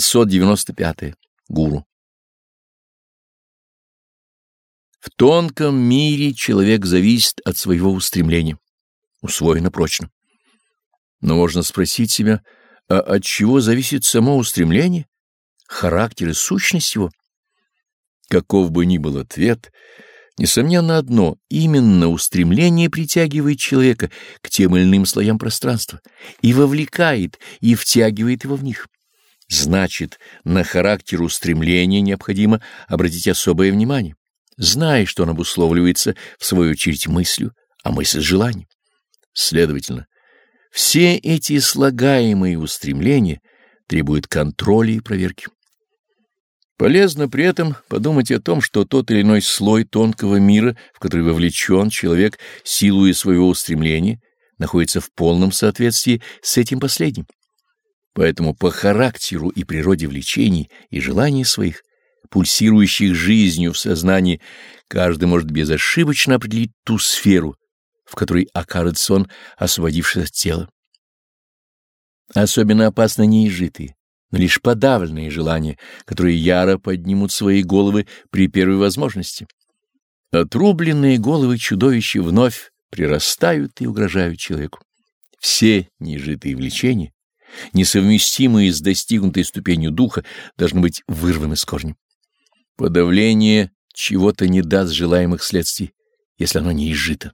695. -е. Гуру. В тонком мире человек зависит от своего устремления, усвоено прочно. Но можно спросить себя, а от чего зависит само устремление, характер и сущность его? Каков бы ни был ответ, несомненно одно — именно устремление притягивает человека к тем или иным слоям пространства и вовлекает, и втягивает его в них. Значит, на характер устремления необходимо обратить особое внимание зная, что он обусловливается, в свою очередь, мыслью, а мысль — желанием. Следовательно, все эти слагаемые устремления требуют контроля и проверки. Полезно при этом подумать о том, что тот или иной слой тонкого мира, в который вовлечен человек, силуя своего устремления, находится в полном соответствии с этим последним. Поэтому по характеру и природе влечений и желаний своих – пульсирующих жизнью в сознании, каждый может безошибочно определить ту сферу, в которой окажется он, освободившись от тела. Особенно опасны неизжитые, но лишь подавленные желания, которые яро поднимут свои головы при первой возможности. Отрубленные головы чудовища вновь прирастают и угрожают человеку. Все неизжитые влечения, несовместимые с достигнутой ступенью духа, должны быть вырваны с корнем. Подавление чего-то не даст желаемых следствий, если оно не изжито.